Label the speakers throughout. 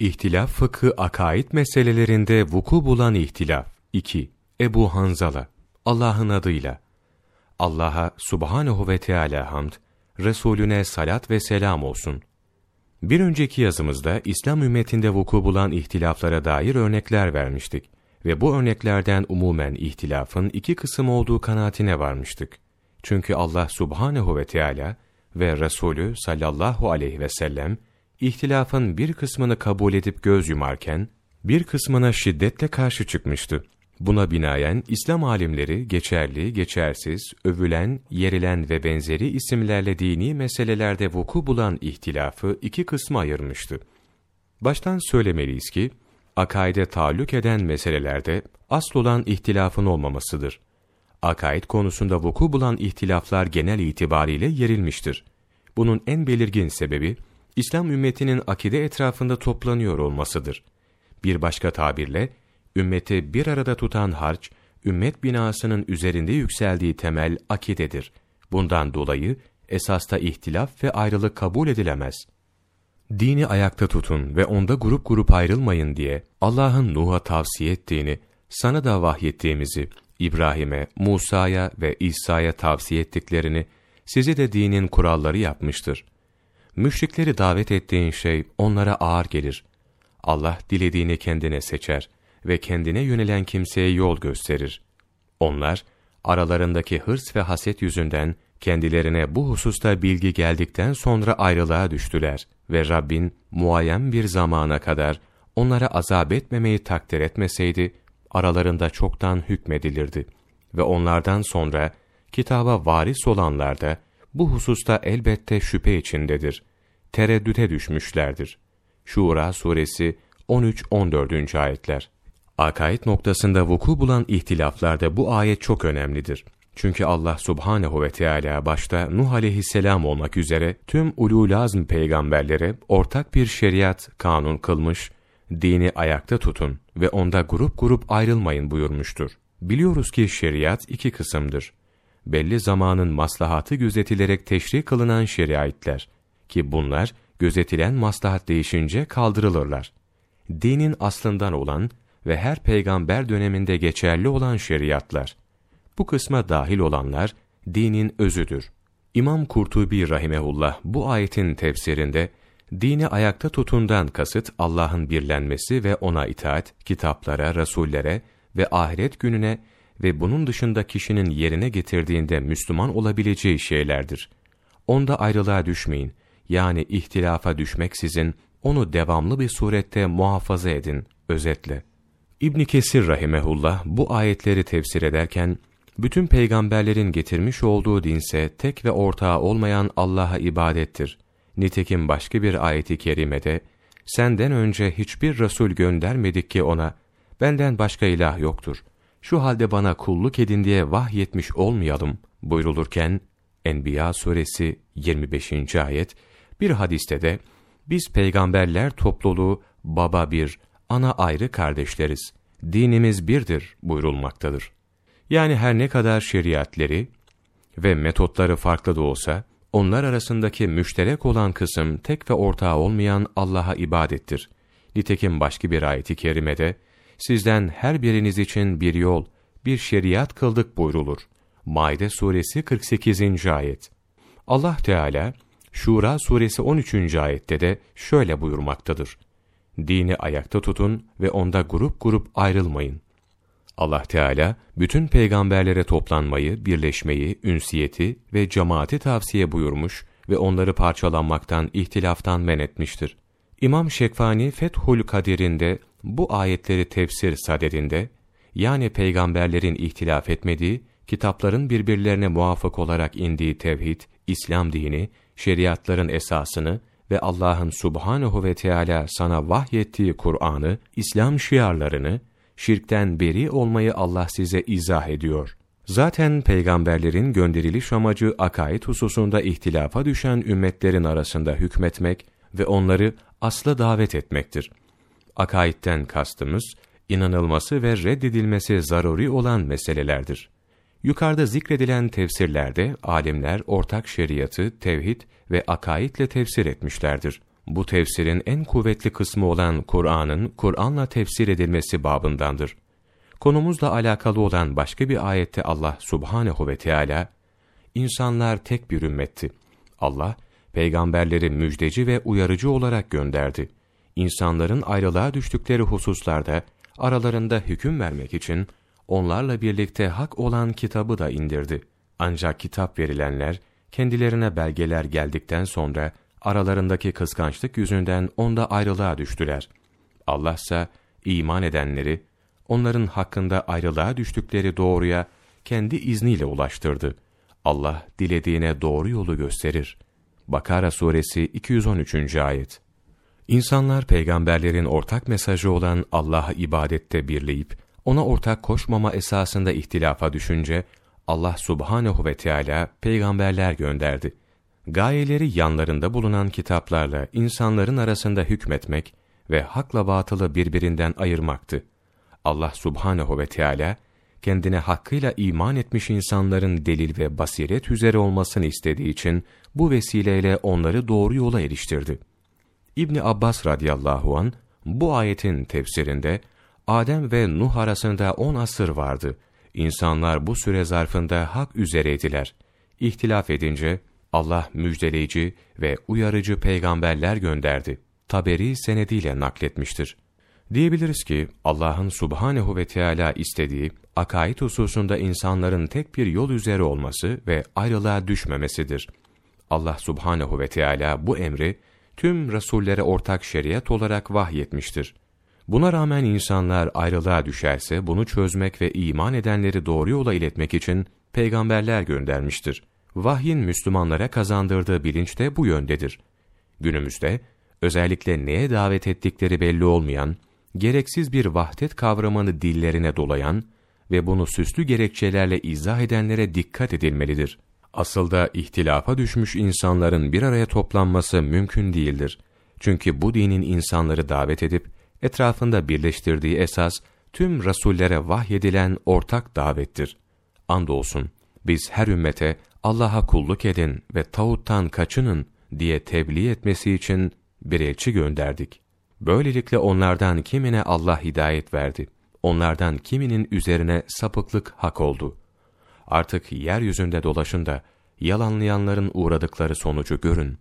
Speaker 1: İhtilaf fıkı akaid meselelerinde vuku bulan ihtilaf. 2. Ebu Hanzala Allah'ın adıyla Allah'a subhanehu ve Teala hamd, Resulüne salat ve selam olsun. Bir önceki yazımızda İslam ümmetinde vuku bulan ihtilaflara dair örnekler vermiştik ve bu örneklerden umumen ihtilafın iki kısım olduğu kanaatine varmıştık. Çünkü Allah subhanehu ve Teala ve Resulü sallallahu aleyhi ve sellem ihtilafın bir kısmını kabul edip göz yumarken bir kısmına şiddetle karşı çıkmıştı. Buna binaen İslam alimleri geçerli, geçersiz, övülen, yerilen ve benzeri isimlerle dini meselelerde vuku bulan ihtilafı iki kısma ayırmıştı. Baştan söylemeliyiz ki, akaide taalluk eden meselelerde asıl olan ihtilafın olmamasıdır. Akaid konusunda vuku bulan ihtilaflar genel itibariyle yerilmiştir. Bunun en belirgin sebebi, İslam ümmetinin akide etrafında toplanıyor olmasıdır. Bir başka tabirle, ümmeti bir arada tutan harç, ümmet binasının üzerinde yükseldiği temel akidedir. Bundan dolayı esasta ihtilaf ve ayrılık kabul edilemez. Dini ayakta tutun ve onda grup grup ayrılmayın diye Allah'ın Nuh'a tavsiye ettiğini, sana da vahyettiğimizi, İbrahim'e, Musa'ya ve İsa'ya tavsiye ettiklerini, sizi de dinin kuralları yapmıştır. Müşrikleri davet ettiğin şey onlara ağır gelir. Allah dilediğini kendine seçer ve kendine yönelen kimseye yol gösterir. Onlar, aralarındaki hırs ve haset yüzünden kendilerine bu hususta bilgi geldikten sonra ayrılığa düştüler ve Rabbin muayyen bir zamana kadar onlara azap etmemeyi takdir etmeseydi, aralarında çoktan hükmedilirdi. Ve onlardan sonra kitaba varis olanlar da bu hususta elbette şüphe içindedir. Tereddüte düşmüşlerdir. Şura suresi 13-14. ayetler. Akaid noktasında vuku bulan ihtilaflarda bu ayet çok önemlidir. Çünkü Allah subhanehu ve Teala başta Nuh aleyhisselam olmak üzere tüm ulul azm peygamberlere ortak bir şeriat kanun kılmış, dini ayakta tutun ve onda grup grup ayrılmayın buyurmuştur. Biliyoruz ki şeriat iki kısımdır. Belli zamanın maslahatı gözetilerek teşri kılınan şeriatler ki bunlar gözetilen maslahat değişince kaldırılırlar. Dinin aslından olan ve her peygamber döneminde geçerli olan şeriatlar. Bu kısma dahil olanlar dinin özüdür. İmam Kurtubi rahimehullah bu ayetin tefsirinde dini ayakta tutundan kasıt Allah'ın birlenmesi ve ona itaat, kitaplara, rasullere ve ahiret gününe ve bunun dışında kişinin yerine getirdiğinde Müslüman olabileceği şeylerdir. Onda ayrılığa düşmeyin, yani ihtilafa düşmeksizin onu devamlı bir surette muhafaza edin, özetle. İbn Kesir rahimehullah bu ayetleri tefsir ederken bütün peygamberlerin getirmiş olduğu dinse tek ve ortağı olmayan Allah'a ibadettir. Nitekim başka bir ayeti kerimede senden önce hiçbir resul göndermedik ki ona benden başka ilah yoktur. Şu halde bana kulluk edin diye vahyetmiş olmayalım buyrulurken Enbiya suresi 25. ayet bir hadiste de biz peygamberler topluluğu baba bir, ana ayrı kardeşleriz. Dinimiz birdir buyurulmaktadır. Yani her ne kadar şeriatleri ve metotları farklı da olsa, onlar arasındaki müşterek olan kısım tek ve ortağı olmayan Allah'a ibadettir. Nitekim başka bir ayeti kerimede, sizden her biriniz için bir yol, bir şeriat kıldık buyrulur. Maide suresi 48. ayet. Allah Teala, Şura suresi 13. ayette de şöyle buyurmaktadır. Dini ayakta tutun ve onda grup grup ayrılmayın. Allah Teala bütün peygamberlere toplanmayı, birleşmeyi, ünsiyeti ve cemaati tavsiye buyurmuş ve onları parçalanmaktan, ihtilaftan men etmiştir. İmam Şekfani Fethul Kadir'inde bu ayetleri tefsir sadedinde, yani peygamberlerin ihtilaf etmediği, kitapların birbirlerine muvafık olarak indiği tevhid, İslam dini, şeriatların esasını ve Allah'ın subhanehu ve Teala sana vahyettiği Kur'an'ı, İslam şiarlarını, şirkten beri olmayı Allah size izah ediyor. Zaten peygamberlerin gönderiliş amacı akaid hususunda ihtilafa düşen ümmetlerin arasında hükmetmek ve onları asla davet etmektir. Akaidten kastımız, inanılması ve reddedilmesi zaruri olan meselelerdir. Yukarıda zikredilen tefsirlerde alimler ortak şeriatı, tevhid ve akaidle tefsir etmişlerdir. bu tefsirin en kuvvetli kısmı olan Kur'an'ın Kur'an'la tefsir edilmesi babındandır. Konumuzla alakalı olan başka bir ayette Allah subhanehu ve Teala insanlar tek bir ümmetti. Allah, peygamberleri müjdeci ve uyarıcı olarak gönderdi. İnsanların ayrılığa düştükleri hususlarda aralarında hüküm vermek için onlarla birlikte hak olan kitabı da indirdi. Ancak kitap verilenler, kendilerine belgeler geldikten sonra aralarındaki kıskançlık yüzünden onda ayrılığa düştüler. Allah ise iman edenleri, onların hakkında ayrılığa düştükleri doğruya kendi izniyle ulaştırdı. Allah dilediğine doğru yolu gösterir. Bakara suresi 213. ayet. İnsanlar peygamberlerin ortak mesajı olan Allah'a ibadette birleyip ona ortak koşmama esasında ihtilafa düşünce Allah subhanehu ve Teala peygamberler gönderdi. Gayeleri yanlarında bulunan kitaplarla insanların arasında hükmetmek ve hakla batılı birbirinden ayırmaktı. Allah subhanehu ve Teala kendine hakkıyla iman etmiş insanların delil ve basiret üzere olmasını istediği için bu vesileyle onları doğru yola eriştirdi. İbni Abbas radıyallahu an bu ayetin tefsirinde Adem ve Nuh arasında on asır vardı. İnsanlar bu süre zarfında hak üzereydiler. İhtilaf edince Allah müjdeleyici ve uyarıcı peygamberler gönderdi. Taberi senediyle nakletmiştir. Diyebiliriz ki Allah'ın subhanehu ve Teala istediği akaid hususunda insanların tek bir yol üzere olması ve ayrılığa düşmemesidir. Allah subhanehu ve Teala bu emri tüm rasullere ortak şeriat olarak vahyetmiştir. Buna rağmen insanlar ayrılığa düşerse bunu çözmek ve iman edenleri doğru yola iletmek için peygamberler göndermiştir. Vahyin Müslümanlara kazandırdığı bilinç de bu yöndedir. Günümüzde özellikle neye davet ettikleri belli olmayan, gereksiz bir vahdet kavramını dillerine dolayan ve bunu süslü gerekçelerle izah edenlere dikkat edilmelidir. Asıl da ihtilafa düşmüş insanların bir araya toplanması mümkün değildir. Çünkü bu dinin insanları davet edip, etrafında birleştirdiği esas, tüm rasullere vahyedilen ortak davettir. Andolsun, biz her ümmete Allah'a kulluk edin ve tağuttan kaçının diye tebliğ etmesi için bir elçi gönderdik. Böylelikle onlardan kimine Allah hidayet verdi. Onlardan kiminin üzerine sapıklık hak oldu. Artık yeryüzünde dolaşın da yalanlayanların uğradıkları sonucu görün.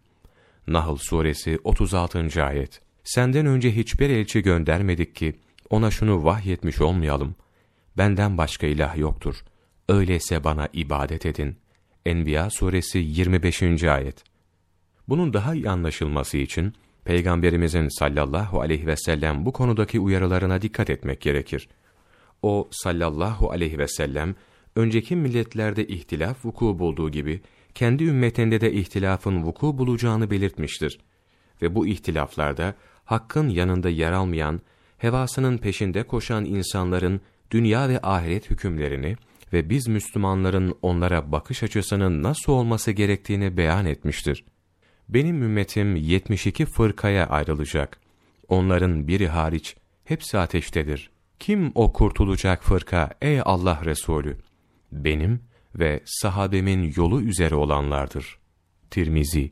Speaker 1: Nahl suresi 36. ayet. Senden önce hiçbir elçi göndermedik ki ona şunu vahyetmiş olmayalım. Benden başka ilah yoktur. Öyleyse bana ibadet edin. Enbiya suresi 25. ayet. Bunun daha iyi anlaşılması için Peygamberimizin sallallahu aleyhi ve sellem bu konudaki uyarılarına dikkat etmek gerekir. O sallallahu aleyhi ve sellem önceki milletlerde ihtilaf vuku bulduğu gibi kendi ümmetinde de ihtilafın vuku bulacağını belirtmiştir. Ve bu ihtilaflarda hakkın yanında yer almayan, hevasının peşinde koşan insanların dünya ve ahiret hükümlerini ve biz Müslümanların onlara bakış açısının nasıl olması gerektiğini beyan etmiştir. Benim ümmetim 72 fırkaya ayrılacak. Onların biri hariç hepsi ateştedir. Kim o kurtulacak fırka ey Allah Resulü? Benim ve sahabemin yolu üzere olanlardır. Tirmizi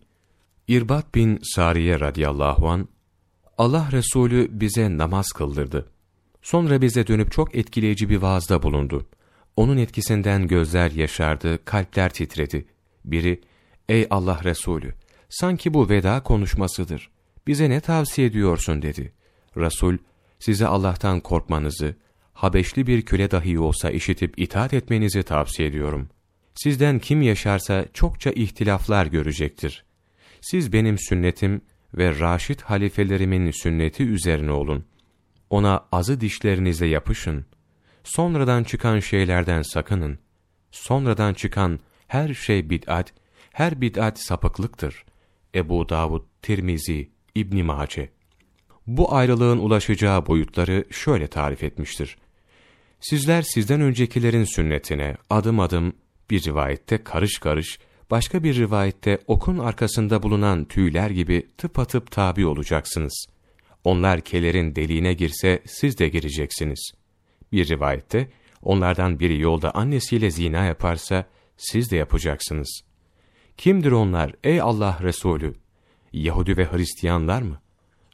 Speaker 1: İrbat bin Sariye radıyallahu an Allah Resulü bize namaz kıldırdı. Sonra bize dönüp çok etkileyici bir vaazda bulundu. Onun etkisinden gözler yaşardı, kalpler titredi. Biri, ey Allah Resulü, sanki bu veda konuşmasıdır. Bize ne tavsiye ediyorsun dedi. Resul, size Allah'tan korkmanızı, Habeşli bir köle dahi olsa işitip itaat etmenizi tavsiye ediyorum. Sizden kim yaşarsa çokça ihtilaflar görecektir. Siz benim sünnetim ve raşit halifelerimin sünneti üzerine olun. Ona azı dişlerinizle yapışın. Sonradan çıkan şeylerden sakının. Sonradan çıkan her şey bid'at, her bid'at sapıklıktır. Ebu Davud, Tirmizi, İbn Mace. Bu ayrılığın ulaşacağı boyutları şöyle tarif etmiştir. Sizler sizden öncekilerin sünnetine adım adım bir rivayette karış karış, başka bir rivayette okun arkasında bulunan tüyler gibi tıpatıp tabi olacaksınız. Onlar kelerin deliğine girse siz de gireceksiniz. Bir rivayette onlardan biri yolda annesiyle zina yaparsa siz de yapacaksınız. Kimdir onlar ey Allah Resulü? Yahudi ve Hristiyanlar mı?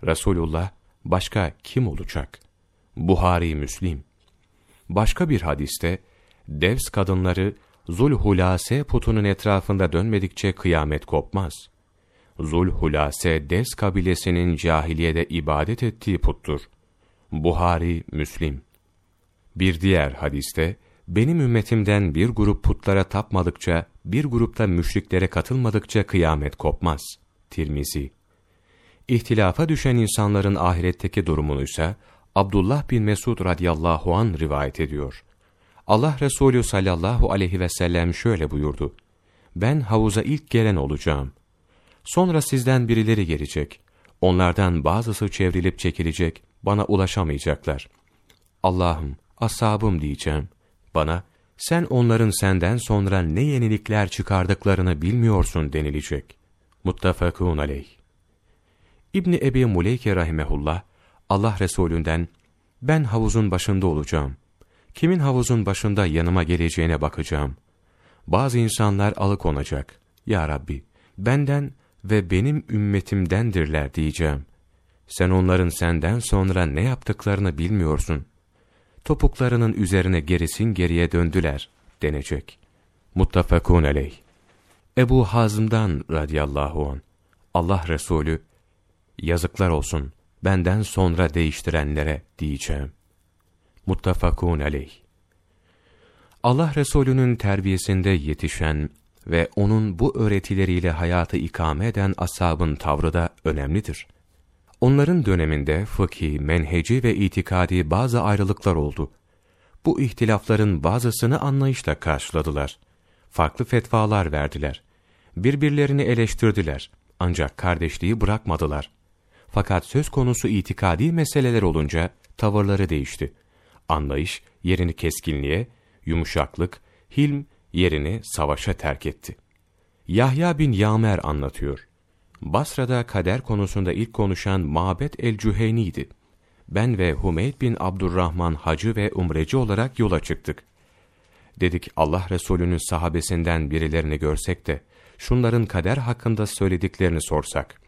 Speaker 1: Resulullah başka kim olacak? Buhari Müslim. Başka bir hadiste, Devs kadınları Zulhulase putunun etrafında dönmedikçe kıyamet kopmaz. Zulhulase Devs kabilesinin cahiliyede ibadet ettiği puttur. Buhari Müslim. Bir diğer hadiste, benim ümmetimden bir grup putlara tapmadıkça, bir grupta müşriklere katılmadıkça kıyamet kopmaz. Tirmizi. İhtilafa düşen insanların ahiretteki durumunu ise Abdullah bin Mesud radıyallahu an rivayet ediyor. Allah Resulü sallallahu aleyhi ve sellem şöyle buyurdu. Ben havuza ilk gelen olacağım. Sonra sizden birileri gelecek. Onlardan bazısı çevrilip çekilecek, bana ulaşamayacaklar. Allah'ım, ashabım diyeceğim. Bana, sen onların senden sonra ne yenilikler çıkardıklarını bilmiyorsun denilecek. Muttafakun aleyh. İbni Ebi Muleyke rahimehullah, Allah Resulünden, ben havuzun başında olacağım. Kimin havuzun başında yanıma geleceğine bakacağım. Bazı insanlar alıkonacak. Ya Rabbi, benden ve benim ümmetimdendirler diyeceğim. Sen onların senden sonra ne yaptıklarını bilmiyorsun. Topuklarının üzerine gerisin geriye döndüler denecek. Muttafakun aleyh. Ebu Hazım'dan radıyallahu an Allah Resulü yazıklar olsun benden sonra değiştirenlere diyeceğim. Muttafakun aleyh. Allah Resulü'nün terbiyesinde yetişen ve onun bu öğretileriyle hayatı ikame eden ashabın tavrı da önemlidir. Onların döneminde fıkhi, menheci ve itikadi bazı ayrılıklar oldu. Bu ihtilafların bazısını anlayışla karşıladılar. Farklı fetvalar verdiler. Birbirlerini eleştirdiler. Ancak kardeşliği bırakmadılar. Fakat söz konusu itikadi meseleler olunca tavırları değişti. Anlayış yerini keskinliğe, yumuşaklık, hilm yerini savaşa terk etti. Yahya bin Yamer anlatıyor. Basra'da kader konusunda ilk konuşan Mabet el-Cüheyni'ydi. Ben ve Humeyd bin Abdurrahman hacı ve umreci olarak yola çıktık. Dedik Allah Resulü'nün sahabesinden birilerini görsek de, şunların kader hakkında söylediklerini sorsak.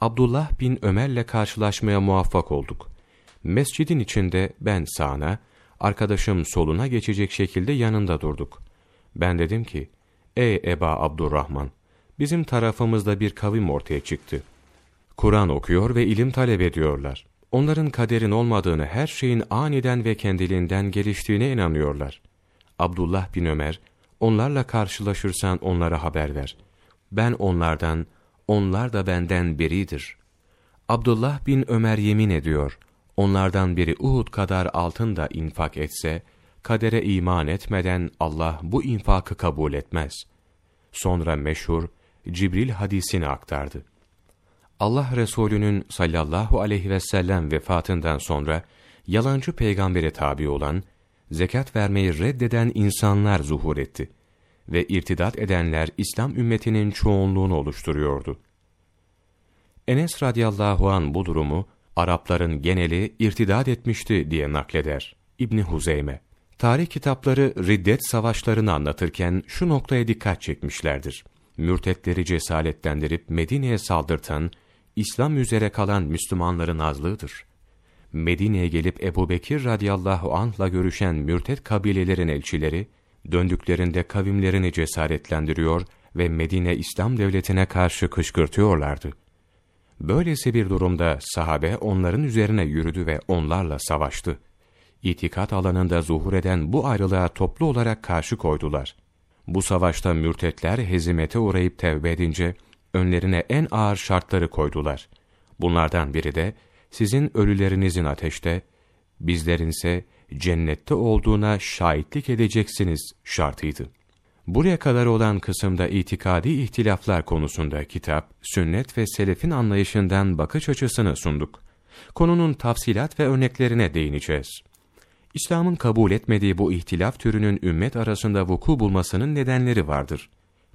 Speaker 1: Abdullah bin Ömer'le karşılaşmaya muvaffak olduk. Mescidin içinde ben sağına, arkadaşım soluna geçecek şekilde yanında durduk. Ben dedim ki, ey Eba Abdurrahman, bizim tarafımızda bir kavim ortaya çıktı. Kur'an okuyor ve ilim talep ediyorlar. Onların kaderin olmadığını, her şeyin aniden ve kendiliğinden geliştiğine inanıyorlar. Abdullah bin Ömer, onlarla karşılaşırsan onlara haber ver. Ben onlardan, onlar da benden biridir. Abdullah bin Ömer yemin ediyor, onlardan biri Uhud kadar altın da infak etse, kadere iman etmeden Allah bu infakı kabul etmez. Sonra meşhur Cibril hadisini aktardı. Allah Resulü'nün sallallahu aleyhi ve sellem vefatından sonra yalancı peygambere tabi olan, zekat vermeyi reddeden insanlar zuhur etti ve irtidat edenler İslam ümmetinin çoğunluğunu oluşturuyordu. Enes radıyallahu an bu durumu Arapların geneli irtidat etmişti diye nakleder İbni Huzeyme. Tarih kitapları riddet savaşlarını anlatırken şu noktaya dikkat çekmişlerdir. Mürtetleri cesaretlendirip Medine'ye saldırtan, İslam üzere kalan Müslümanların azlığıdır. Medine'ye gelip Ebu Bekir radıyallahu anh'la görüşen mürtet kabilelerin elçileri, döndüklerinde kavimlerini cesaretlendiriyor ve Medine İslam devletine karşı kışkırtıyorlardı. Böylesi bir durumda sahabe onların üzerine yürüdü ve onlarla savaştı. İtikat alanında zuhur eden bu ayrılığa toplu olarak karşı koydular. Bu savaşta mürtetler hezimete uğrayıp tevbe edince, önlerine en ağır şartları koydular. Bunlardan biri de, sizin ölülerinizin ateşte, bizlerinse cennette olduğuna şahitlik edeceksiniz şartıydı. Buraya kadar olan kısımda itikadi ihtilaflar konusunda kitap, sünnet ve selefin anlayışından bakış açısını sunduk. Konunun tafsilat ve örneklerine değineceğiz. İslam'ın kabul etmediği bu ihtilaf türünün ümmet arasında vuku bulmasının nedenleri vardır.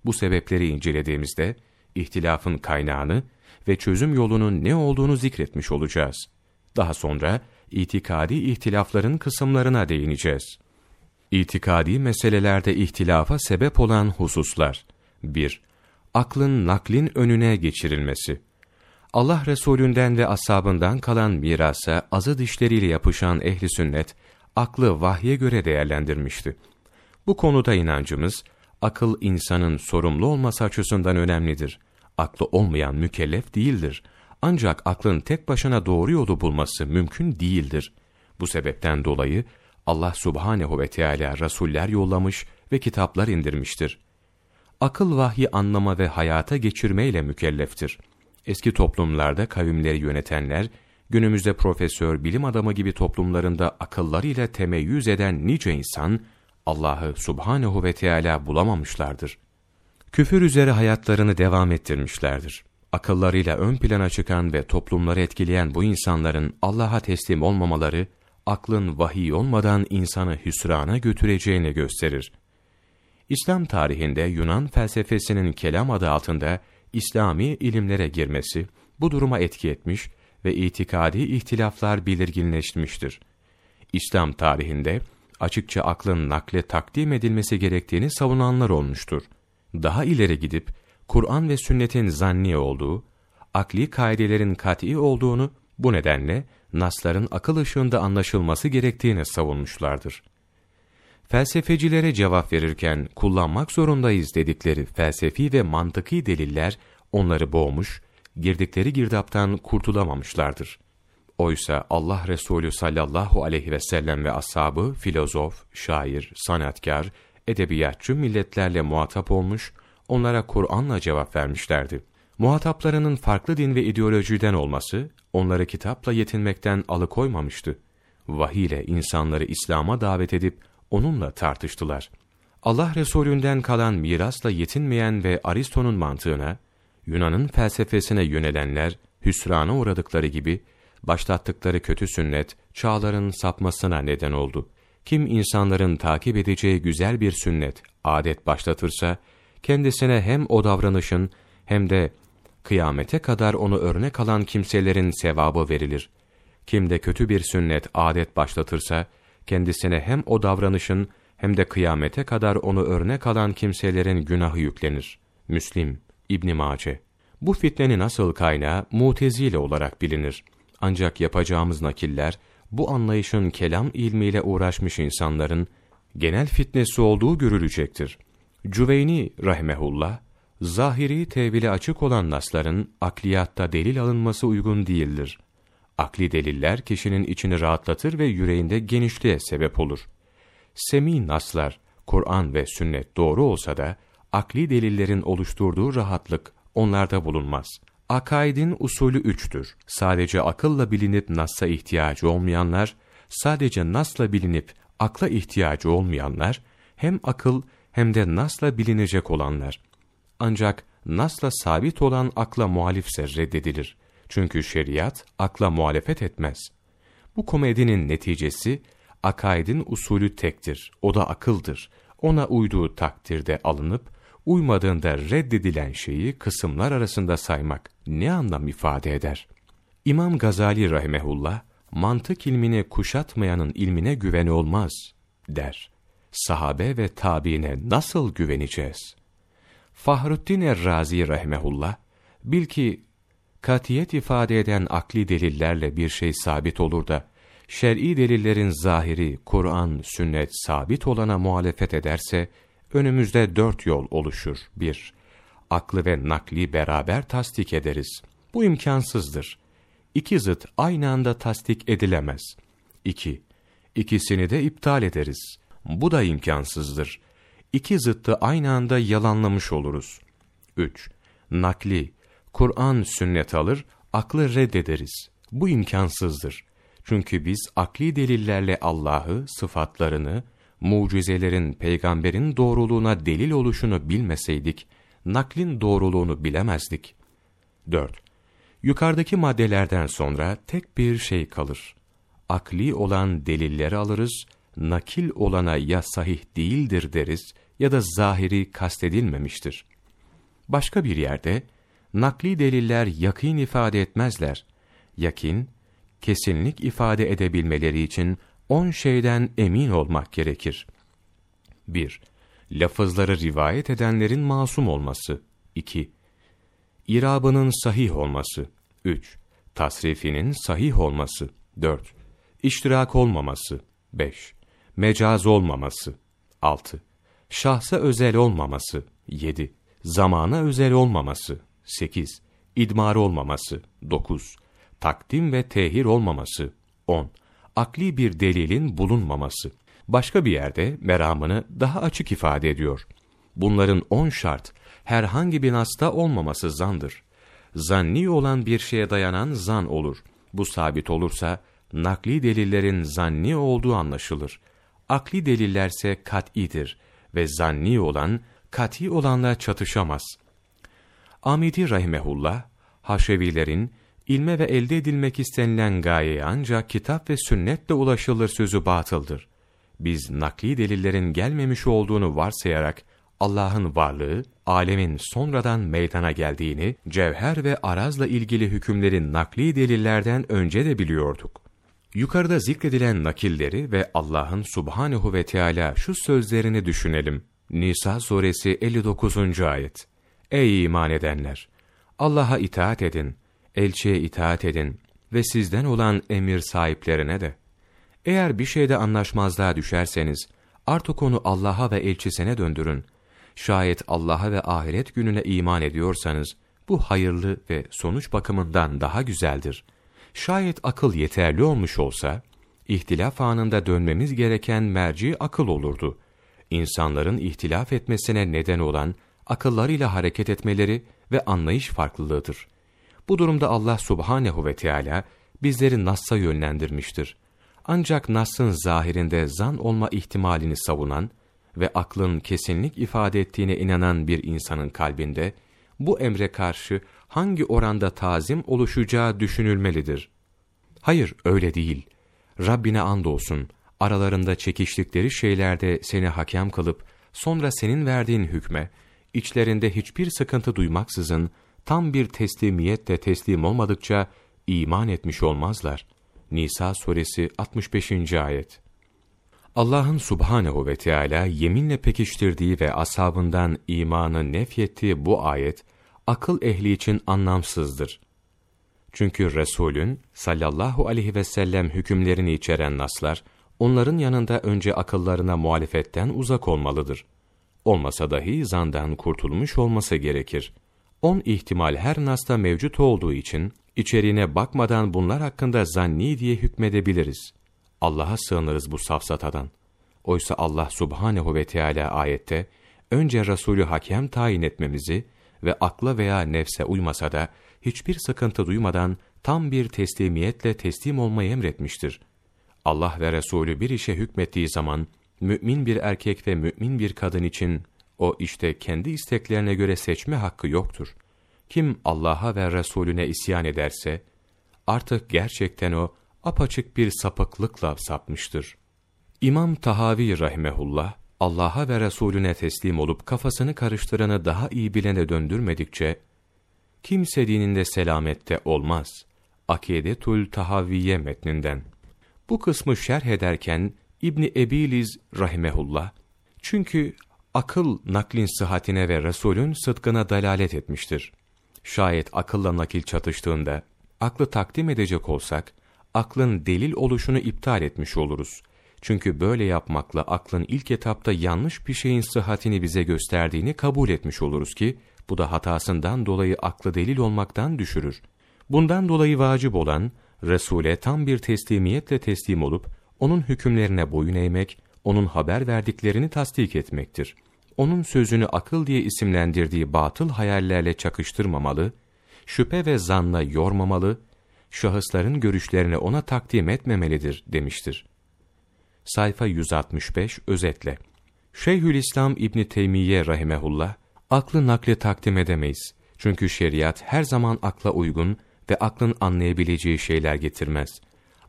Speaker 1: Bu sebepleri incelediğimizde, ihtilafın kaynağını ve çözüm yolunun ne olduğunu zikretmiş olacağız. Daha sonra, itikadi ihtilafların kısımlarına değineceğiz. İtikadi meselelerde ihtilafa sebep olan hususlar 1. Aklın naklin önüne geçirilmesi. Allah Resulünden ve ashabından kalan mirasa azı dişleriyle yapışan ehli sünnet, aklı vahye göre değerlendirmişti. Bu konuda inancımız, akıl insanın sorumlu olması açısından önemlidir. Aklı olmayan mükellef değildir. Ancak aklın tek başına doğru yolu bulması mümkün değildir. Bu sebepten dolayı Allah subhanehu ve Teala rasuller yollamış ve kitaplar indirmiştir. Akıl vahyi anlama ve hayata geçirmeyle mükelleftir. Eski toplumlarda kavimleri yönetenler, günümüzde profesör, bilim adamı gibi toplumlarında akıllarıyla temeyyüz eden nice insan, Allah'ı subhanehu ve Teala bulamamışlardır. Küfür üzere hayatlarını devam ettirmişlerdir. Akıllarıyla ön plana çıkan ve toplumları etkileyen bu insanların Allah'a teslim olmamaları, aklın vahiy olmadan insanı hüsrana götüreceğini gösterir. İslam tarihinde Yunan felsefesinin kelam adı altında İslami ilimlere girmesi bu duruma etki etmiş ve itikadi ihtilaflar belirginleşmiştir. İslam tarihinde açıkça aklın nakle takdim edilmesi gerektiğini savunanlar olmuştur. Daha ileri gidip Kur'an ve sünnetin zanni olduğu, akli kaidelerin kat'i olduğunu bu nedenle nasların akıl ışığında anlaşılması gerektiğini savunmuşlardır. Felsefecilere cevap verirken kullanmak zorundayız dedikleri felsefi ve mantıki deliller onları boğmuş, girdikleri girdaptan kurtulamamışlardır. Oysa Allah Resulü sallallahu aleyhi ve sellem ve ashabı filozof, şair, sanatkar, edebiyatçı milletlerle muhatap olmuş, onlara Kur'an'la cevap vermişlerdi. Muhataplarının farklı din ve ideolojiden olması, onları kitapla yetinmekten alıkoymamıştı. Vahiy ile insanları İslam'a davet edip onunla tartıştılar. Allah Resulünden kalan mirasla yetinmeyen ve Aristo'nun mantığına, Yunan'ın felsefesine yönelenler, hüsrana uğradıkları gibi, başlattıkları kötü sünnet, çağların sapmasına neden oldu. Kim insanların takip edeceği güzel bir sünnet, adet başlatırsa, kendisine hem o davranışın hem de kıyamete kadar onu örnek alan kimselerin sevabı verilir. Kim de kötü bir sünnet, adet başlatırsa, kendisine hem o davranışın hem de kıyamete kadar onu örnek alan kimselerin günahı yüklenir. Müslim, İbn Mace. Bu fitnenin asıl kaynağı mutezile olarak bilinir. Ancak yapacağımız nakiller, bu anlayışın kelam ilmiyle uğraşmış insanların genel fitnesi olduğu görülecektir. Cüveyni rahmehullah, zahiri tevhile açık olan nasların akliyatta delil alınması uygun değildir. Akli deliller kişinin içini rahatlatır ve yüreğinde genişliğe sebep olur. Semi naslar, Kur'an ve sünnet doğru olsa da, akli delillerin oluşturduğu rahatlık onlarda bulunmaz. Akaidin usulü üçtür. Sadece akılla bilinip nas'a ihtiyacı olmayanlar, sadece nas'la bilinip akla ihtiyacı olmayanlar, hem akıl hem de nas'la bilinecek olanlar. Ancak nas'la sabit olan akla muhalifse reddedilir. Çünkü şeriat akla muhalefet etmez. Bu komedinin neticesi, akaidin usulü tektir, o da akıldır. Ona uyduğu takdirde alınıp, uymadığında reddedilen şeyi kısımlar arasında saymak ne anlam ifade eder? İmam Gazali rahimehullah, mantık ilmini kuşatmayanın ilmine güveni olmaz, der. Sahabe ve tabiine nasıl güveneceğiz? Fahruddin Errazi rahimehullah, bil ki katiyet ifade eden akli delillerle bir şey sabit olur da, şer'i delillerin zahiri, Kur'an, sünnet sabit olana muhalefet ederse, önümüzde dört yol oluşur. 1. Aklı ve nakli beraber tasdik ederiz. Bu imkansızdır. İki zıt aynı anda tasdik edilemez. 2. İkisini de iptal ederiz. Bu da imkansızdır. İki zıttı aynı anda yalanlamış oluruz. 3. Nakli, Kur'an sünnet alır, aklı reddederiz. Bu imkansızdır. Çünkü biz akli delillerle Allah'ı, sıfatlarını, mucizelerin peygamberin doğruluğuna delil oluşunu bilmeseydik, naklin doğruluğunu bilemezdik. 4. Yukarıdaki maddelerden sonra tek bir şey kalır. Akli olan delilleri alırız, nakil olana ya sahih değildir deriz ya da zahiri kastedilmemiştir. Başka bir yerde, nakli deliller yakin ifade etmezler. Yakin, kesinlik ifade edebilmeleri için on şeyden emin olmak gerekir. 1. Lafızları rivayet edenlerin masum olması. 2. İrabının sahih olması. 3. Tasrifinin sahih olması. 4. İştirak olmaması. 5. Mecaz olmaması. 6. Şahsa özel olmaması. 7. Zamana özel olmaması. 8. İdmar olmaması. 9. Takdim ve tehir olmaması. 10. Akli bir delilin bulunmaması. Başka bir yerde meramını daha açık ifade ediyor. Bunların on şart, herhangi bir nasta olmaması zandır. Zanni olan bir şeye dayanan zan olur. Bu sabit olursa, nakli delillerin zanni olduğu anlaşılır. Akli delillerse kat'idir ve zanni olan, kat'i olanla çatışamaz. Amidi Rahimehullah, Haşevilerin, ilme ve elde edilmek istenilen gayeye ancak kitap ve sünnetle ulaşılır sözü batıldır. Biz nakli delillerin gelmemiş olduğunu varsayarak, Allah'ın varlığı, alemin sonradan meydana geldiğini, cevher ve arazla ilgili hükümlerin nakli delillerden önce de biliyorduk. Yukarıda zikredilen nakilleri ve Allah'ın subhanehu ve Teala şu sözlerini düşünelim. Nisa suresi 59. ayet. Ey iman edenler! Allah'a itaat edin, elçiye itaat edin ve sizden olan emir sahiplerine de. Eğer bir şeyde anlaşmazlığa düşerseniz, artık onu Allah'a ve elçisine döndürün. Şayet Allah'a ve ahiret gününe iman ediyorsanız, bu hayırlı ve sonuç bakımından daha güzeldir. Şayet akıl yeterli olmuş olsa, ihtilaf anında dönmemiz gereken merci akıl olurdu. İnsanların ihtilaf etmesine neden olan, akıllarıyla hareket etmeleri ve anlayış farklılığıdır. Bu durumda Allah subhanehu ve Teala bizleri Nass'a yönlendirmiştir. Ancak Nass'ın zahirinde zan olma ihtimalini savunan ve aklın kesinlik ifade ettiğine inanan bir insanın kalbinde, bu emre karşı hangi oranda tazim oluşacağı düşünülmelidir. Hayır, öyle değil. Rabbine andolsun, aralarında çekiştikleri şeylerde seni hakem kılıp, sonra senin verdiğin hükme, içlerinde hiçbir sıkıntı duymaksızın, tam bir teslimiyetle teslim olmadıkça, iman etmiş olmazlar. Nisa suresi 65. ayet Allah'ın subhanehu ve Teala yeminle pekiştirdiği ve ashabından imanı nefyettiği bu ayet, akıl ehli için anlamsızdır. Çünkü Resulün sallallahu aleyhi ve sellem hükümlerini içeren naslar, onların yanında önce akıllarına muhalefetten uzak olmalıdır. Olmasa dahi zandan kurtulmuş olması gerekir. On ihtimal her nasta mevcut olduğu için, içeriğine bakmadan bunlar hakkında zanni diye hükmedebiliriz. Allah'a sığınırız bu safsatadan. Oysa Allah subhanehu ve Teala ayette, önce Resulü hakem tayin etmemizi ve akla veya nefse uymasa da hiçbir sıkıntı duymadan tam bir teslimiyetle teslim olmayı emretmiştir. Allah ve Resulü bir işe hükmettiği zaman, mümin bir erkek ve mümin bir kadın için o işte kendi isteklerine göre seçme hakkı yoktur. Kim Allah'a ve Resulüne isyan ederse, artık gerçekten o apaçık bir sapıklıkla sapmıştır. İmam Tahavi rahimehullah, Allah'a ve Resulüne teslim olup kafasını karıştıranı daha iyi bilene döndürmedikçe, kimse dininde selamette olmaz. Akidetul Tahaviye metninden. Bu kısmı şerh ederken İbni Ebiliz rahimehullah, çünkü akıl naklin sıhhatine ve Resulün sıdkına dalalet etmiştir. Şayet akılla nakil çatıştığında, aklı takdim edecek olsak, aklın delil oluşunu iptal etmiş oluruz. Çünkü böyle yapmakla aklın ilk etapta yanlış bir şeyin sıhhatini bize gösterdiğini kabul etmiş oluruz ki, bu da hatasından dolayı aklı delil olmaktan düşürür. Bundan dolayı vacip olan, Resul'e tam bir teslimiyetle teslim olup, onun hükümlerine boyun eğmek, onun haber verdiklerini tasdik etmektir. Onun sözünü akıl diye isimlendirdiği batıl hayallerle çakıştırmamalı, şüphe ve zanla yormamalı, şahısların görüşlerini ona takdim etmemelidir demiştir. Sayfa 165 özetle. Şeyhülislam İbni Teymiye rahimehullah, aklı nakle takdim edemeyiz. Çünkü şeriat her zaman akla uygun ve aklın anlayabileceği şeyler getirmez.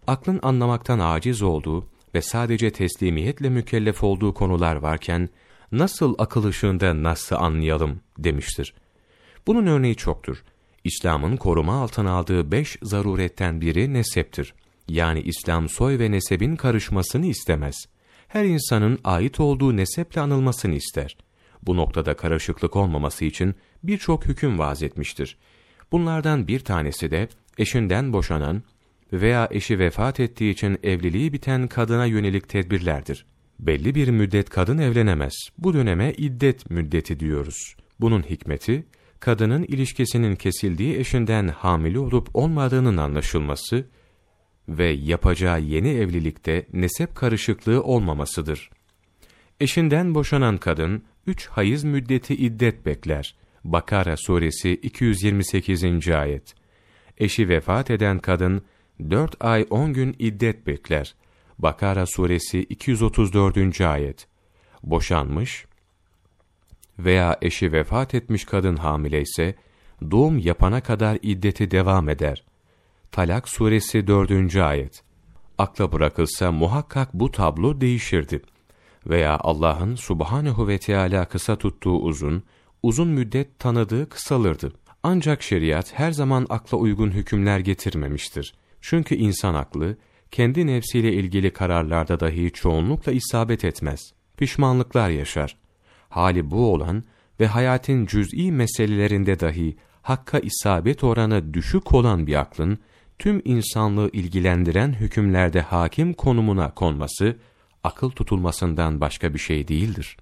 Speaker 1: Aklın anlamaktan aciz olduğu ve sadece teslimiyetle mükellef olduğu konular varken, nasıl akıl ışığında nasıl anlayalım demiştir. Bunun örneği çoktur. İslam'ın koruma altına aldığı beş zaruretten biri neseptir. Yani İslam soy ve nesebin karışmasını istemez. Her insanın ait olduğu neseple anılmasını ister. Bu noktada karışıklık olmaması için birçok hüküm vaz etmiştir. Bunlardan bir tanesi de eşinden boşanan veya eşi vefat ettiği için evliliği biten kadına yönelik tedbirlerdir. Belli bir müddet kadın evlenemez. Bu döneme iddet müddeti diyoruz. Bunun hikmeti, kadının ilişkisinin kesildiği eşinden hamile olup olmadığının anlaşılması ve yapacağı yeni evlilikte nesep karışıklığı olmamasıdır. Eşinden boşanan kadın, üç hayız müddeti iddet bekler. Bakara suresi 228. ayet. Eşi vefat eden kadın, dört ay on gün iddet bekler. Bakara suresi 234. ayet. Boşanmış veya eşi vefat etmiş kadın hamile ise, doğum yapana kadar iddeti devam eder. Talak suresi 4. ayet. Akla bırakılsa muhakkak bu tablo değişirdi. Veya Allah'ın subhanehu ve Teala kısa tuttuğu uzun, uzun müddet tanıdığı kısalırdı. Ancak şeriat her zaman akla uygun hükümler getirmemiştir. Çünkü insan aklı, kendi nefsiyle ilgili kararlarda dahi çoğunlukla isabet etmez. Pişmanlıklar yaşar. Hali bu olan ve hayatın cüz'i meselelerinde dahi hakka isabet oranı düşük olan bir aklın, tüm insanlığı ilgilendiren hükümlerde hakim konumuna konması, akıl tutulmasından başka bir şey değildir.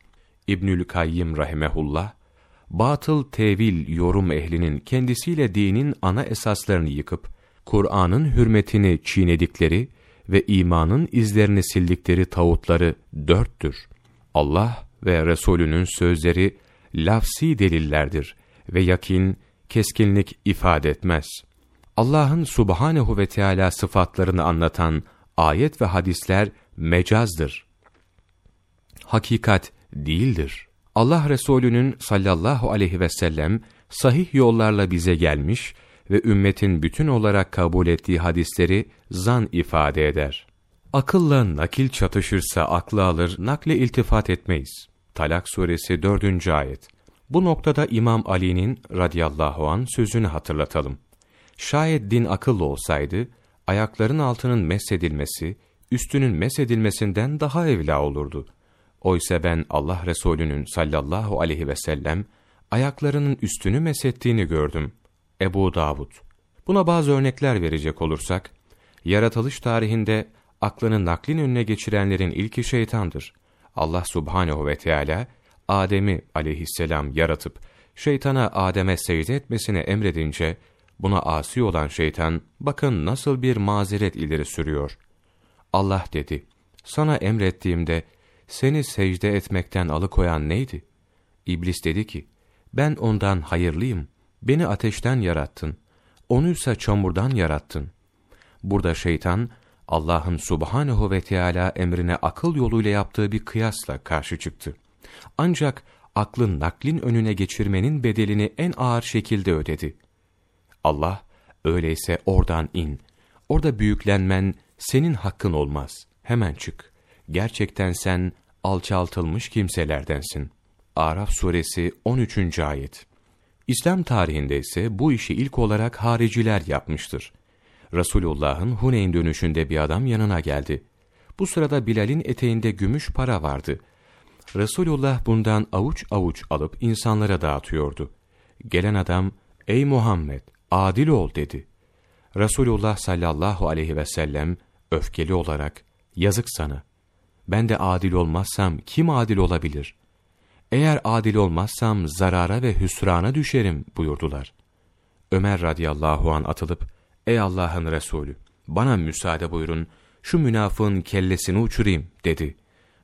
Speaker 1: İbnül Kayyim rahimehullah, batıl tevil yorum ehlinin kendisiyle dinin ana esaslarını yıkıp, Kur'an'ın hürmetini çiğnedikleri ve imanın izlerini sildikleri tağutları dörttür. Allah ve Resulünün sözleri lafsi delillerdir ve yakin, keskinlik ifade etmez. Allah'ın subhanehu ve Teala sıfatlarını anlatan ayet ve hadisler mecazdır. Hakikat değildir. Allah Resulü'nün sallallahu aleyhi ve sellem sahih yollarla bize gelmiş ve ümmetin bütün olarak kabul ettiği hadisleri zan ifade eder. Akılla nakil çatışırsa aklı alır, nakle iltifat etmeyiz. Talak suresi 4. ayet. Bu noktada İmam Ali'nin radıyallahu an sözünü hatırlatalım. Şayet din akıl olsaydı, ayakların altının mesedilmesi, üstünün mesedilmesinden daha evla olurdu. Oysa ben Allah Resulü'nün sallallahu aleyhi ve sellem, ayaklarının üstünü mesettiğini gördüm. Ebu Davud. Buna bazı örnekler verecek olursak, yaratılış tarihinde aklını naklin önüne geçirenlerin ilki şeytandır. Allah subhanehu ve Teala Adem'i aleyhisselam yaratıp, şeytana Adem'e secde etmesini emredince, buna asi olan şeytan, bakın nasıl bir mazeret ileri sürüyor. Allah dedi, sana emrettiğimde, seni secde etmekten alıkoyan neydi? İblis dedi ki, ben ondan hayırlıyım, beni ateşten yarattın, onu ise çamurdan yarattın. Burada şeytan, Allah'ın subhanehu ve Teala emrine akıl yoluyla yaptığı bir kıyasla karşı çıktı. Ancak aklın naklin önüne geçirmenin bedelini en ağır şekilde ödedi. Allah, öyleyse oradan in. Orada büyüklenmen senin hakkın olmaz. Hemen çık. Gerçekten sen alçaltılmış kimselerdensin. Araf suresi 13. ayet. İslam tarihinde ise bu işi ilk olarak hariciler yapmıştır. Resulullah'ın Huneyn dönüşünde bir adam yanına geldi. Bu sırada Bilal'in eteğinde gümüş para vardı. Resulullah bundan avuç avuç alıp insanlara dağıtıyordu. Gelen adam, ''Ey Muhammed, adil ol.'' dedi. Resulullah sallallahu aleyhi ve sellem öfkeli olarak, ''Yazık sana. Ben de adil olmazsam kim adil olabilir? Eğer adil olmazsam zarara ve hüsrana düşerim.'' buyurdular. Ömer radıyallahu an atılıp, ''Ey Allah'ın Resulü, bana müsaade buyurun, şu münafığın kellesini uçurayım.'' dedi.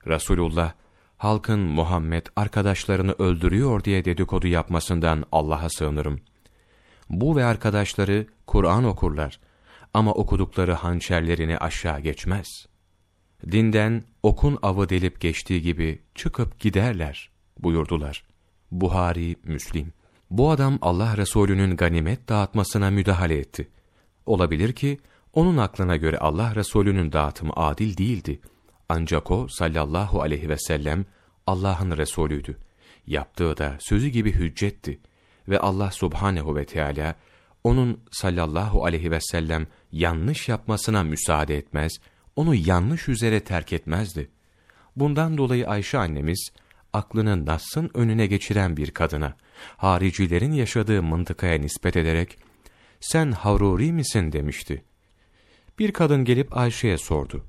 Speaker 1: Resulullah, halkın Muhammed arkadaşlarını öldürüyor diye dedikodu yapmasından Allah'a sığınırım. Bu ve arkadaşları Kur'an okurlar ama okudukları hançerlerini aşağı geçmez. Dinden okun avı delip geçtiği gibi çıkıp giderler buyurdular. Buhari, Müslim. Bu adam Allah Resulü'nün ganimet dağıtmasına müdahale etti. Olabilir ki onun aklına göre Allah Resulü'nün dağıtımı adil değildi. Ancak o sallallahu aleyhi ve sellem Allah'ın Resulüydü. Yaptığı da sözü gibi hüccetti. Ve Allah subhanehu ve Teala onun sallallahu aleyhi ve sellem yanlış yapmasına müsaade etmez, onu yanlış üzere terk etmezdi. Bundan dolayı Ayşe annemiz, aklını Nass'ın önüne geçiren bir kadına, haricilerin yaşadığı mıntıkaya nispet ederek, sen Haruri misin demişti. Bir kadın gelip Ayşe'ye sordu.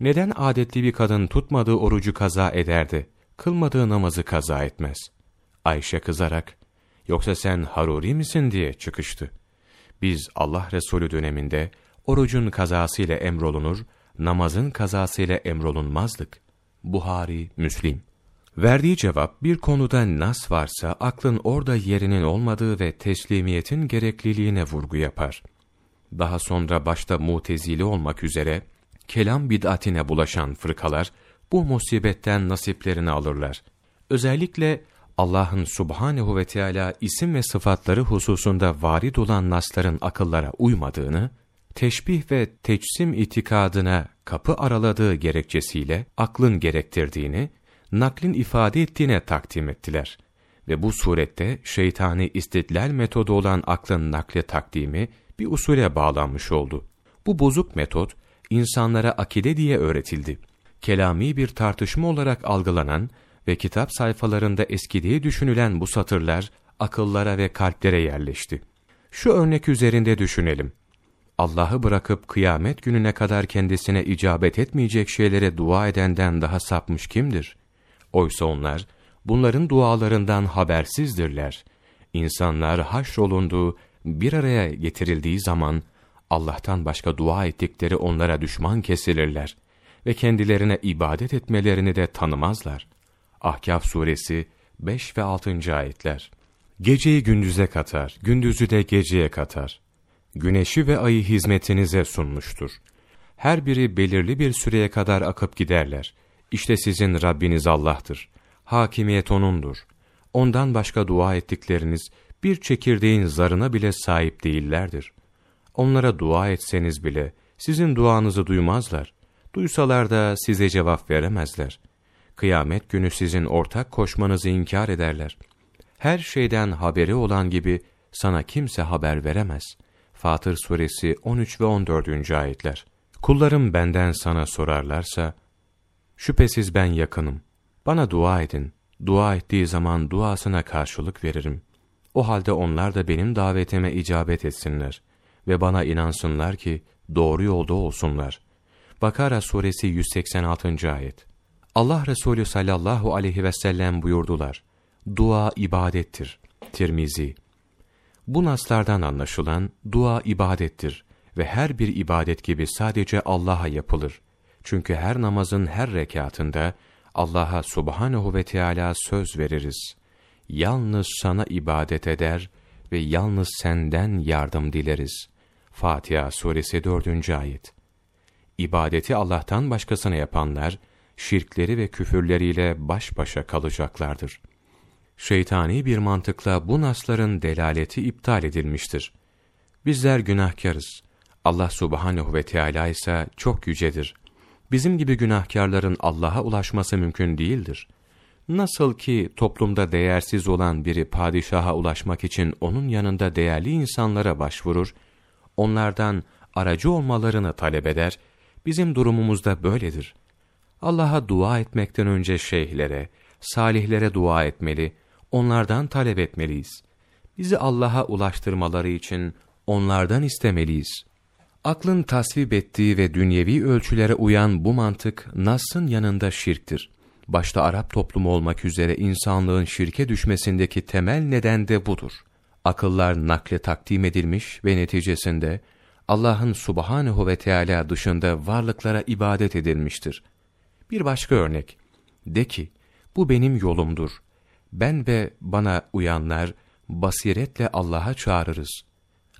Speaker 1: Neden adetli bir kadın tutmadığı orucu kaza ederdi, kılmadığı namazı kaza etmez? Ayşe kızarak, yoksa sen Haruri misin diye çıkıştı. Biz Allah Resulü döneminde orucun kazasıyla emrolunur, namazın kazasıyla emrolunmazdık. Buhari, Müslim. Verdiği cevap bir konuda nas varsa aklın orada yerinin olmadığı ve teslimiyetin gerekliliğine vurgu yapar. Daha sonra başta mutezili olmak üzere kelam bid'atine bulaşan fırkalar bu musibetten nasiplerini alırlar. Özellikle Allah'ın subhanehu ve Teala isim ve sıfatları hususunda varid olan nasların akıllara uymadığını, teşbih ve teçsim itikadına kapı araladığı gerekçesiyle aklın gerektirdiğini, naklin ifade ettiğine takdim ettiler. Ve bu surette şeytani istidlal metodu olan aklın nakle takdimi bir usule bağlanmış oldu. Bu bozuk metot, insanlara akide diye öğretildi. Kelami bir tartışma olarak algılanan ve kitap sayfalarında eskidiği düşünülen bu satırlar akıllara ve kalplere yerleşti. Şu örnek üzerinde düşünelim. Allah'ı bırakıp kıyamet gününe kadar kendisine icabet etmeyecek şeylere dua edenden daha sapmış kimdir? Oysa onlar, bunların dualarından habersizdirler. İnsanlar haşrolunduğu, bir araya getirildiği zaman, Allah'tan başka dua ettikleri onlara düşman kesilirler ve kendilerine ibadet etmelerini de tanımazlar. Ahkaf suresi 5 ve 6. ayetler. Geceyi gündüze katar, gündüzü de geceye katar. Güneşi ve ayı hizmetinize sunmuştur. Her biri belirli bir süreye kadar akıp giderler. İşte sizin Rabbiniz Allah'tır. Hakimiyet O'nundur. Ondan başka dua ettikleriniz bir çekirdeğin zarına bile sahip değillerdir. Onlara dua etseniz bile sizin duanızı duymazlar. Duysalar da size cevap veremezler. Kıyamet günü sizin ortak koşmanızı inkar ederler. Her şeyden haberi olan gibi sana kimse haber veremez. Fatır suresi 13 ve 14. ayetler. Kullarım benden sana sorarlarsa, şüphesiz ben yakınım. Bana dua edin. Dua ettiği zaman duasına karşılık veririm. O halde onlar da benim davetime icabet etsinler ve bana inansınlar ki doğru yolda olsunlar. Bakara suresi 186. ayet. Allah Resulü sallallahu aleyhi ve sellem buyurdular. Dua ibadettir. Tirmizi. Bu naslardan anlaşılan dua ibadettir ve her bir ibadet gibi sadece Allah'a yapılır. Çünkü her namazın her rekatında Allah'a subhanehu ve Teala söz veririz. Yalnız sana ibadet eder ve yalnız senden yardım dileriz. Fatiha suresi 4. ayet. İbadeti Allah'tan başkasına yapanlar, şirkleri ve küfürleriyle baş başa kalacaklardır. Şeytani bir mantıkla bu nasların delaleti iptal edilmiştir. Bizler günahkarız. Allah subhanehu ve Teala ise çok yücedir. Bizim gibi günahkarların Allah'a ulaşması mümkün değildir. Nasıl ki toplumda değersiz olan biri padişaha ulaşmak için onun yanında değerli insanlara başvurur, onlardan aracı olmalarını talep eder, bizim durumumuz da böyledir. Allah'a dua etmekten önce şeyhlere, salihlere dua etmeli, onlardan talep etmeliyiz. Bizi Allah'a ulaştırmaları için onlardan istemeliyiz. Aklın tasvip ettiği ve dünyevi ölçülere uyan bu mantık Nas'ın yanında şirktir. Başta Arap toplumu olmak üzere insanlığın şirke düşmesindeki temel neden de budur. Akıllar nakle takdim edilmiş ve neticesinde Allah'ın subhanehu ve Teala dışında varlıklara ibadet edilmiştir. Bir başka örnek. De ki, bu benim yolumdur. Ben ve bana uyanlar basiretle Allah'a çağırırız.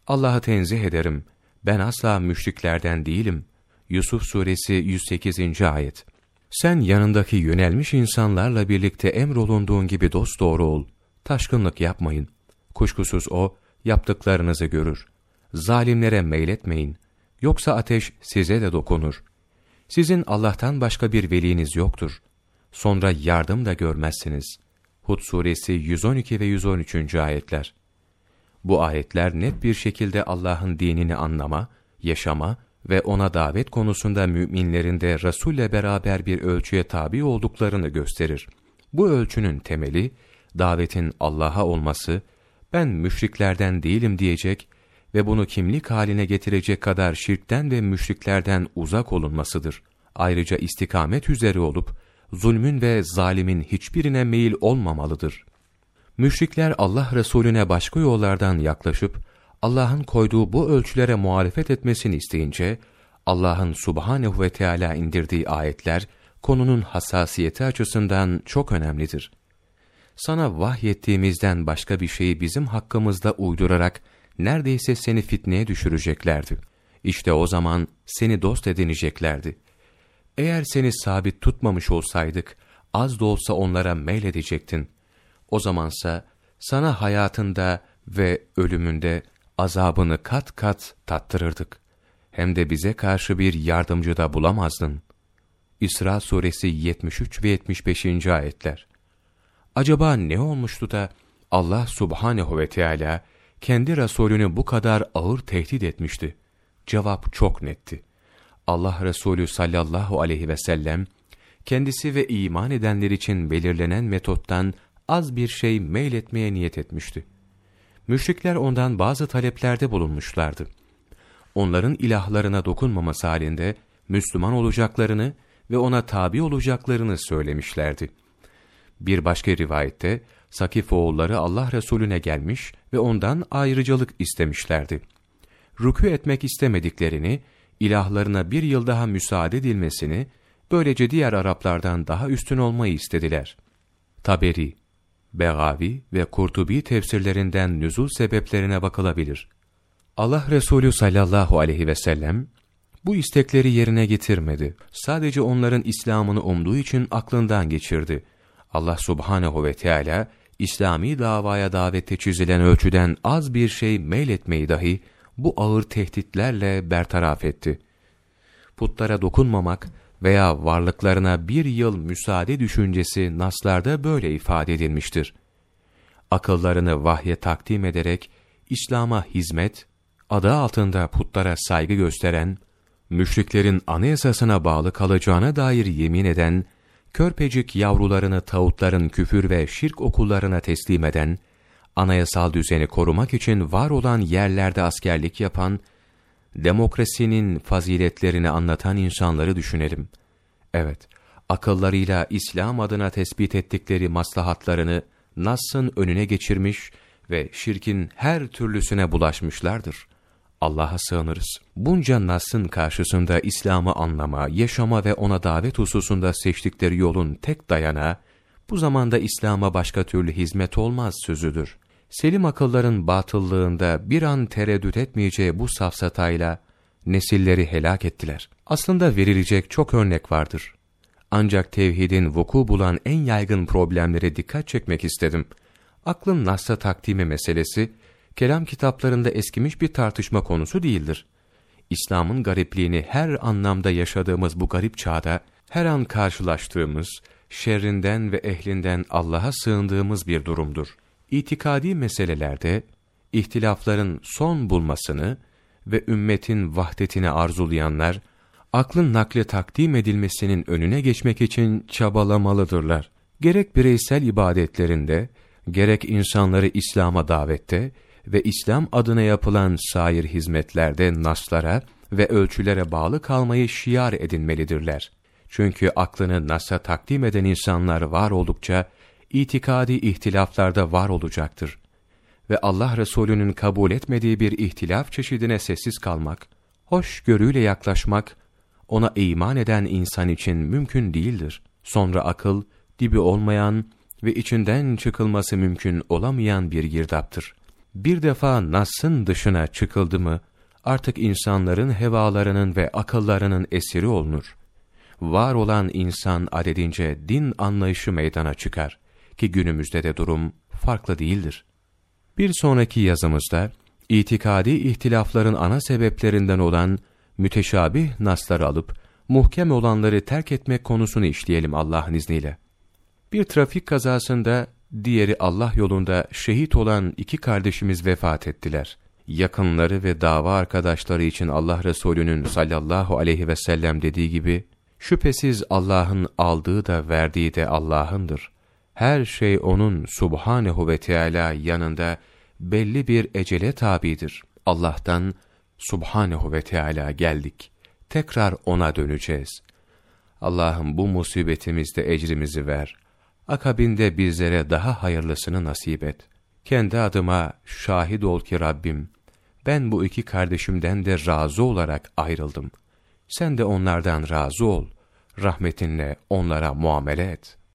Speaker 1: Allah'ı tenzih ederim. Ben asla müşriklerden değilim. Yusuf suresi 108. ayet. Sen yanındaki yönelmiş insanlarla birlikte emrolunduğun gibi dosdoğru ol. Taşkınlık yapmayın. Kuşkusuz o, yaptıklarınızı görür. Zalimlere meyletmeyin. Yoksa ateş size de dokunur. Sizin Allah'tan başka bir veliniz yoktur. Sonra yardım da görmezsiniz. Hud suresi 112 ve 113. ayetler. Bu ayetler net bir şekilde Allah'ın dinini anlama, yaşama ve ona davet konusunda müminlerin de Resul'le beraber bir ölçüye tabi olduklarını gösterir. Bu ölçünün temeli, davetin Allah'a olması, ben müşriklerden değilim diyecek ve bunu kimlik haline getirecek kadar şirkten ve müşriklerden uzak olunmasıdır. Ayrıca istikamet üzere olup, zulmün ve zalimin hiçbirine meyil olmamalıdır. Müşrikler Allah Resulüne başka yollardan yaklaşıp, Allah'ın koyduğu bu ölçülere muhalefet etmesini isteyince, Allah'ın subhanehu ve Teala indirdiği ayetler, konunun hassasiyeti açısından çok önemlidir. Sana vahyettiğimizden başka bir şeyi bizim hakkımızda uydurarak, neredeyse seni fitneye düşüreceklerdi. İşte o zaman seni dost edineceklerdi. Eğer seni sabit tutmamış olsaydık, az da olsa onlara meyledecektin. O zamansa sana hayatında ve ölümünde azabını kat kat tattırırdık. Hem de bize karşı bir yardımcı da bulamazdın. İsra suresi 73 ve 75. ayetler. Acaba ne olmuştu da Allah subhanehu ve Teala kendi Resulünü bu kadar ağır tehdit etmişti? Cevap çok netti. Allah Resulü sallallahu aleyhi ve sellem, kendisi ve iman edenler için belirlenen metottan az bir şey meyletmeye niyet etmişti. Müşrikler ondan bazı taleplerde bulunmuşlardı. Onların ilahlarına dokunmaması halinde Müslüman olacaklarını ve ona tabi olacaklarını söylemişlerdi. Bir başka rivayette Sakif oğulları Allah Resulüne gelmiş ve ondan ayrıcalık istemişlerdi. Rükû etmek istemediklerini, ilahlarına bir yıl daha müsaade edilmesini, böylece diğer Araplardan daha üstün olmayı istediler. Taberi, Begavi ve Kurtubi tefsirlerinden nüzul sebeplerine bakılabilir. Allah Resulü sallallahu aleyhi ve sellem, bu istekleri yerine getirmedi. Sadece onların İslam'ını umduğu için aklından geçirdi. Allah subhanehu ve Teala İslami davaya davette çizilen ölçüden az bir şey meyletmeyi dahi bu ağır tehditlerle bertaraf etti. Putlara dokunmamak veya varlıklarına bir yıl müsaade düşüncesi naslarda böyle ifade edilmiştir. Akıllarını vahye takdim ederek İslam'a hizmet, adı altında putlara saygı gösteren, müşriklerin anayasasına bağlı kalacağına dair yemin eden, körpecik yavrularını tağutların küfür ve şirk okullarına teslim eden, anayasal düzeni korumak için var olan yerlerde askerlik yapan, demokrasinin faziletlerini anlatan insanları düşünelim. Evet, akıllarıyla İslam adına tespit ettikleri maslahatlarını Nass'ın önüne geçirmiş ve şirkin her türlüsüne bulaşmışlardır. Allah'a sığınırız. Bunca Nas'ın karşısında İslam'ı anlama, yaşama ve ona davet hususunda seçtikleri yolun tek dayana, bu zamanda İslam'a başka türlü hizmet olmaz sözüdür. Selim akılların batıllığında bir an tereddüt etmeyeceği bu safsatayla nesilleri helak ettiler. Aslında verilecek çok örnek vardır. Ancak tevhidin vuku bulan en yaygın problemlere dikkat çekmek istedim. Aklın nasla takdimi meselesi, kelam kitaplarında eskimiş bir tartışma konusu değildir. İslam'ın garipliğini her anlamda yaşadığımız bu garip çağda, her an karşılaştığımız, şerrinden ve ehlinden Allah'a sığındığımız bir durumdur. İtikadi meselelerde, ihtilafların son bulmasını ve ümmetin vahdetini arzulayanlar, aklın nakle takdim edilmesinin önüne geçmek için çabalamalıdırlar. Gerek bireysel ibadetlerinde, gerek insanları İslam'a davette ve İslam adına yapılan sair hizmetlerde naslara ve ölçülere bağlı kalmayı şiar edinmelidirler. Çünkü aklını nasa takdim eden insanlar var oldukça, itikadi ihtilaflarda var olacaktır. Ve Allah Resulü'nün kabul etmediği bir ihtilaf çeşidine sessiz kalmak, hoşgörüyle yaklaşmak, ona iman eden insan için mümkün değildir. Sonra akıl, dibi olmayan ve içinden çıkılması mümkün olamayan bir girdaptır. Bir defa Nas'ın dışına çıkıldı mı, artık insanların hevalarının ve akıllarının esiri olunur. Var olan insan adedince din anlayışı meydana çıkar ki günümüzde de durum farklı değildir. Bir sonraki yazımızda, itikadi ihtilafların ana sebeplerinden olan müteşabih nasları alıp, muhkem olanları terk etmek konusunu işleyelim Allah'ın izniyle. Bir trafik kazasında diğeri Allah yolunda şehit olan iki kardeşimiz vefat ettiler. Yakınları ve dava arkadaşları için Allah Resulü'nün sallallahu aleyhi ve sellem dediği gibi, şüphesiz Allah'ın aldığı da verdiği de Allah'ındır. Her şey O'nun subhanehu ve Teala yanında belli bir ecele tabidir. Allah'tan Subhanehu ve Teala geldik. Tekrar O'na döneceğiz. Allah'ım bu musibetimizde ecrimizi ver. Akabinde bizlere daha hayırlısını nasip et. Kendi adıma şahit ol ki Rabbim, ben bu iki kardeşimden de razı olarak ayrıldım. Sen de onlardan razı ol. Rahmetinle onlara muamele et.''